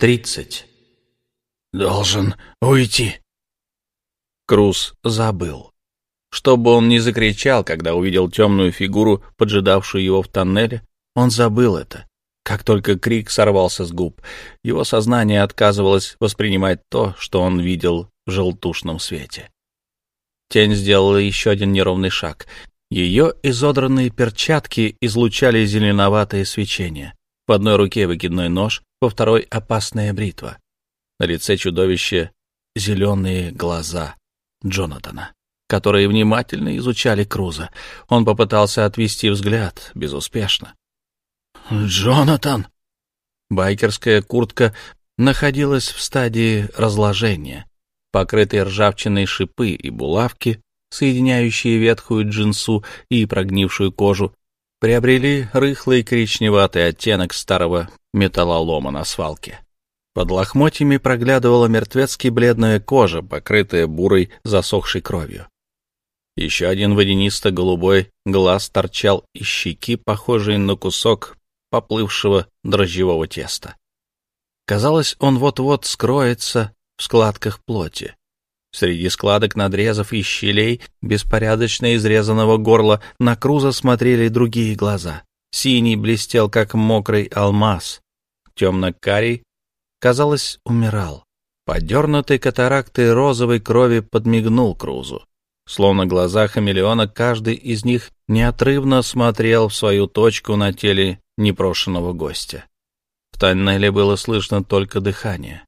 Тридцать. «Должен уйти». Круз забыл. Чтобы он не закричал, когда увидел темную фигуру, поджидавшую его в тоннеле, он забыл это. Как только крик сорвался с губ, его сознание отказывалось воспринимать то, что он видел в желтушном свете. Тень сделала еще один неровный шаг. Ее изодранные перчатки излучали зеленоватое свечение. В одной руке выкидной нож, во второй — опасная бритва. На лице чудовища зеленые глаза Джонатана, которые внимательно изучали Круза. Он попытался отвести взгляд, безуспешно. «Джонатан!» Байкерская куртка находилась в стадии разложения. Покрытые ржавчиной шипы и булавки, соединяющие ветхую джинсу и прогнившую кожу, приобрели рыхлый коричневатый оттенок старого металлолома на свалке. Под лохмотьями проглядывала мертвецки бледная кожа, покрытая бурой засохшей кровью. Еще один водянисто-голубой глаз торчал из щеки, похожий на кусок поплывшего дрожжевого теста. Казалось, он вот-вот скроется в складках плоти. Среди складок надрезов и щелей беспорядочно изрезанного горла на Круза смотрели другие глаза. Синий блестел, как мокрый алмаз. Темно-карий, казалось, умирал. Подернутый катарактой розовой крови подмигнул Крузу. Словно глаза хамелеона, каждый из них неотрывно смотрел в свою точку на теле непрошенного гостя. В тоннеле было слышно только дыхание.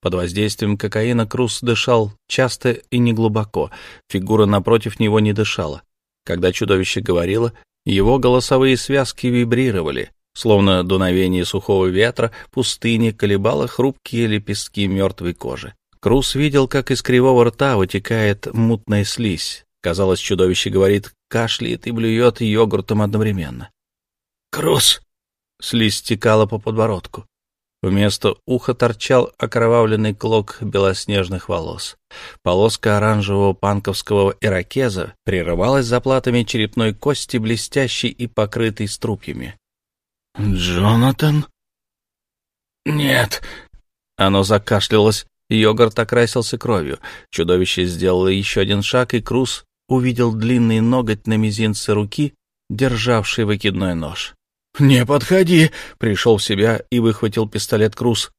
Под воздействием кокаина Круз дышал часто и неглубоко, фигура напротив него не дышала. Когда чудовище говорило, его голосовые связки вибрировали, словно дуновение сухого ветра пустыни колебало хрупкие лепестки мертвой кожи. Круз видел, как из кривого рта вытекает мутная слизь. Казалось, чудовище говорит, кашляет и блюет йогуртом одновременно. «Круз!» Слизь стекала по подбородку. Вместо уха торчал окровавленный клок белоснежных волос. Полоска оранжевого панковского ирокеза прерывалась заплатами черепной кости, блестящей и покрытой струпьями. «Джонатан?» «Нет». Оно закашлялось, йогурт окрасился кровью. Чудовище сделало еще один шаг, и Круз увидел длинный ноготь на мизинце руки, державший выкидной нож. «Не подходи!» — пришел в себя и выхватил пистолет Круз.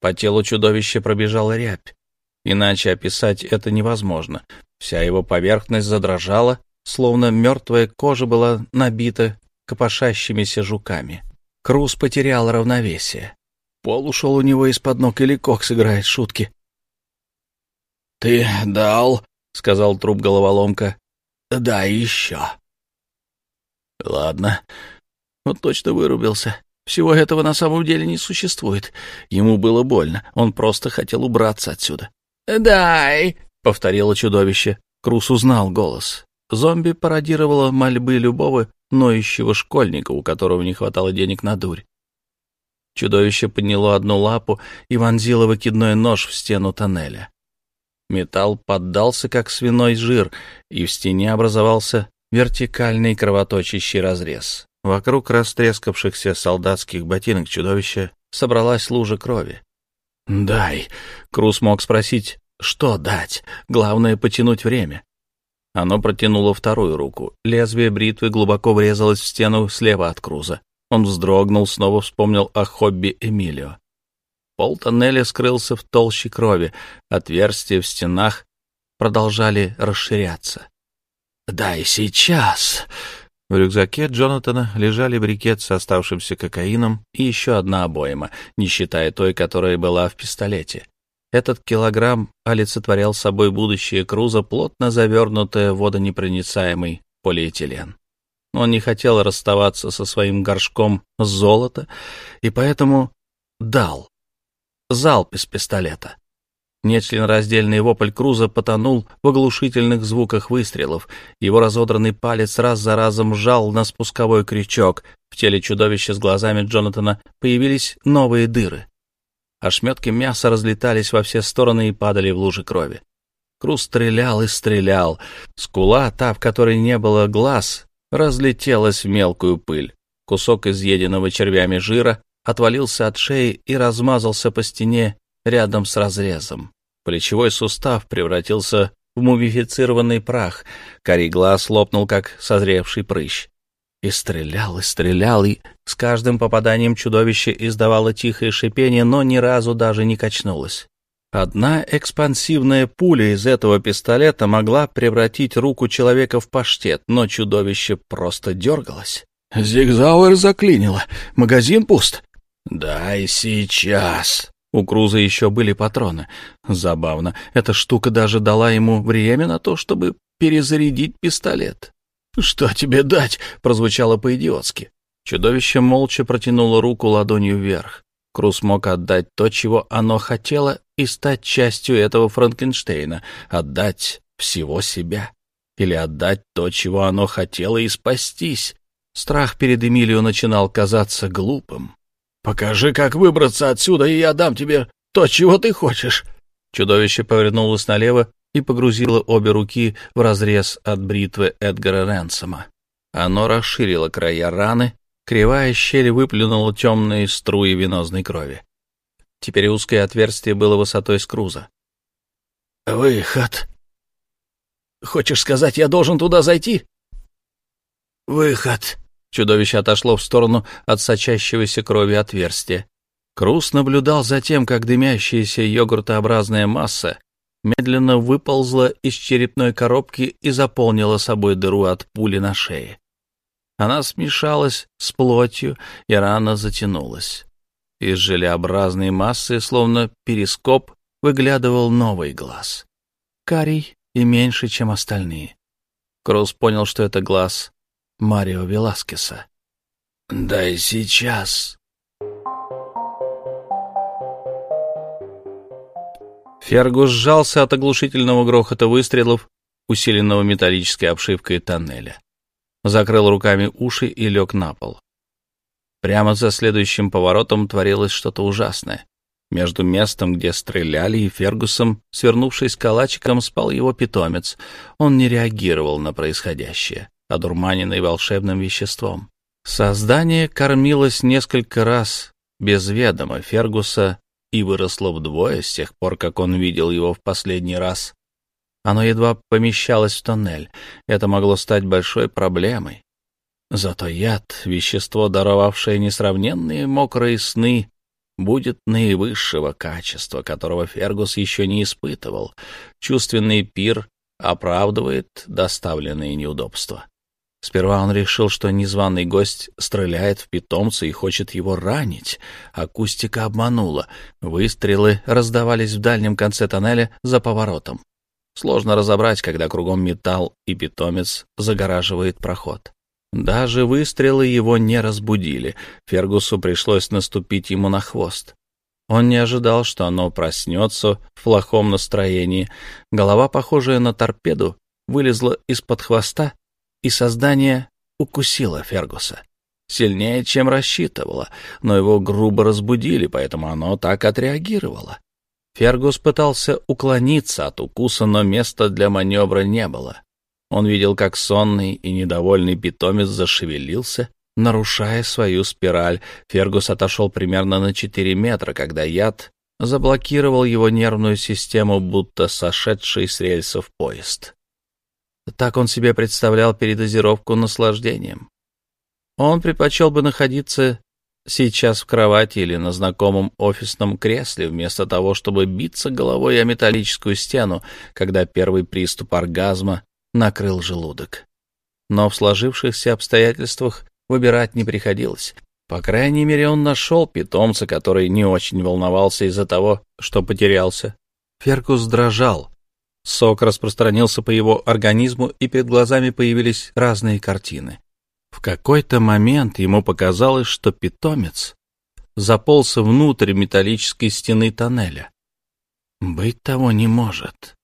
По телу чудовища пробежала рябь. Иначе описать это невозможно. Вся его поверхность задрожала, словно мертвая кожа была набита копошащимися жуками. Круз потерял равновесие. Пол ушел у него из-под ног, или Кокс играет шутки. — Ты дал, — сказал труп головоломка. — Да, еще. — Ладно, он точно вырубился. Всего этого на самом деле не существует. Ему было больно, он просто хотел убраться отсюда. «Дай!» — повторило чудовище. Крус узнал голос. Зомби пародировало мольбы любого ноющего школьника, у которого не хватало денег на дурь. Чудовище подняло одну лапу и вонзило выкидной нож в стену тоннеля. Металл поддался, как свиной жир, и в стене образовался вертикальный кровоточащий разрез. Вокруг растрескавшихся солдатских ботинок чудовища собралась лужа крови. «Дай!» — Крус мог спросить, что дать? Главное — потянуть время. Оно протянуло вторую руку. Лезвие бритвы глубоко врезалось в стену слева от Круза. Он вздрогнул, снова вспомнил о хобби Эмилио. Пол тоннеля скрылся в толще крови. Отверстия в стенах продолжали расширяться. «Дай сейчас!» В рюкзаке Джонатана лежали брикет с оставшимся кокаином и еще одна обойма, не считая той, которая была в пистолете. Этот килограмм олицетворял собой будущее Круза, плотно завернутое в водонепроницаемый полиэтилен. Он не хотел расставаться со своим горшком золота и поэтому дал залп из пистолета. Нечленораздельный вопль Круза потонул в оглушительных звуках выстрелов. Его разодранный палец раз за разом жал на спусковой крючок. В теле чудовища с глазами Джонатана появились новые дыры. Ошметки мяса разлетались во все стороны и падали в лужи крови. Круз стрелял и стрелял. Скула, та, в которой не было глаз, разлетелась в мелкую пыль. Кусок изъеденного червями жира отвалился от шеи и размазался по стене рядом с разрезом. Плечевой сустав превратился в мумифицированный прах, корей глаз лопнул, как созревший прыщ. И стрелял, и стрелял, и с каждым попаданием чудовище издавало тихое шипение, но ни разу даже не качнулось. Одна экспансивная пуля из этого пистолета могла превратить руку человека в паштет, но чудовище просто дергалось. «Зигзауэр заклинило. Магазин пуст». «Дай сейчас». У Круза еще были патроны. Забавно, эта штука даже дала ему время на то, чтобы перезарядить пистолет. «Что тебе дать?» — прозвучало по-идиотски. Чудовище молча протянуло руку ладонью вверх. Круз мог отдать то, чего оно хотело, и стать частью этого Франкенштейна, отдать всего себя. Или отдать то, чего оно хотело, и спастись. Страх перед Эмилио начинал казаться глупым. «Покажи, как выбраться отсюда, и я дам тебе то, чего ты хочешь». Чудовище повернулось налево и погрузило обе руки в разрез от бритвы Эдгара Ренсома. Оно расширило края раны, кривая щель выплюнула темные струи венозной крови. Теперь узкое отверстие было высотой с круза. «Выход!» «Хочешь сказать, я должен туда зайти?» «Выход!» Чудовище отошло в сторону от сочащегося крови отверстия. Круз наблюдал за тем, как дымящаяся йогуртообразная масса медленно выползла из черепной коробки и заполнила собой дыру от пули на шее. Она смешалась с плотью, и рана затянулась. Из желеобразной массы, словно перископ, выглядывал новый глаз. Карий и меньше, чем остальные. Круз понял, что это глаз Марио Веласкеса. «Дай сейчас». Фергус сжался от оглушительного грохота выстрелов, усиленного металлической обшивкой тоннеля. Закрыл руками уши и лег на пол. Прямо за следующим поворотом творилось что-то ужасное. Между местом, где стреляли, и Фергусом, свернувшись калачиком, спал его питомец. Он не реагировал на происходящее одурманенный волшебным веществом. Создание кормилось несколько раз без ведома Фергуса и выросло вдвое с тех пор, как он видел его в последний раз. Оно едва помещалось в тоннель. Это могло стать большой проблемой. Зато яд, вещество, даровавшее несравненные мокрые сны, будет наивысшего качества, которого Фергус еще не испытывал. Чувственный пир оправдывает доставленные неудобства. Сперва он решил, что незваный гость стреляет в питомца и хочет его ранить. Акустика обманула. Выстрелы раздавались в дальнем конце тоннеля за поворотом. Сложно разобрать, когда кругом металл и питомец загораживает проход. Даже выстрелы его не разбудили. Фергусу пришлось наступить ему на хвост. Он не ожидал, что оно проснется в плохом настроении. Голова, похожая на торпеду, вылезла из-под хвоста и создание укусило Фергуса. Сильнее, чем рассчитывало, но его грубо разбудили, поэтому оно так отреагировало. Фергус пытался уклониться от укуса, но места для маневра не было. Он видел, как сонный и недовольный питомец зашевелился, нарушая свою спираль. Фергус отошел примерно на 4 метра, когда яд заблокировал его нервную систему, будто сошедший с рельсов поезд. Так он себе представлял передозировку наслаждением. Он предпочел бы находиться сейчас в кровати или на знакомом офисном кресле, вместо того, чтобы биться головой о металлическую стену, когда первый приступ оргазма накрыл желудок. Но в сложившихся обстоятельствах выбирать не приходилось. По крайней мере, он нашел питомца, который не очень волновался из-за того, что потерялся. Феркус дрожал, Сок распространился по его организму, и перед глазами появились разные картины. В какой-то момент ему показалось, что питомец заполз внутрь металлической стены тоннеля. Быть того не может.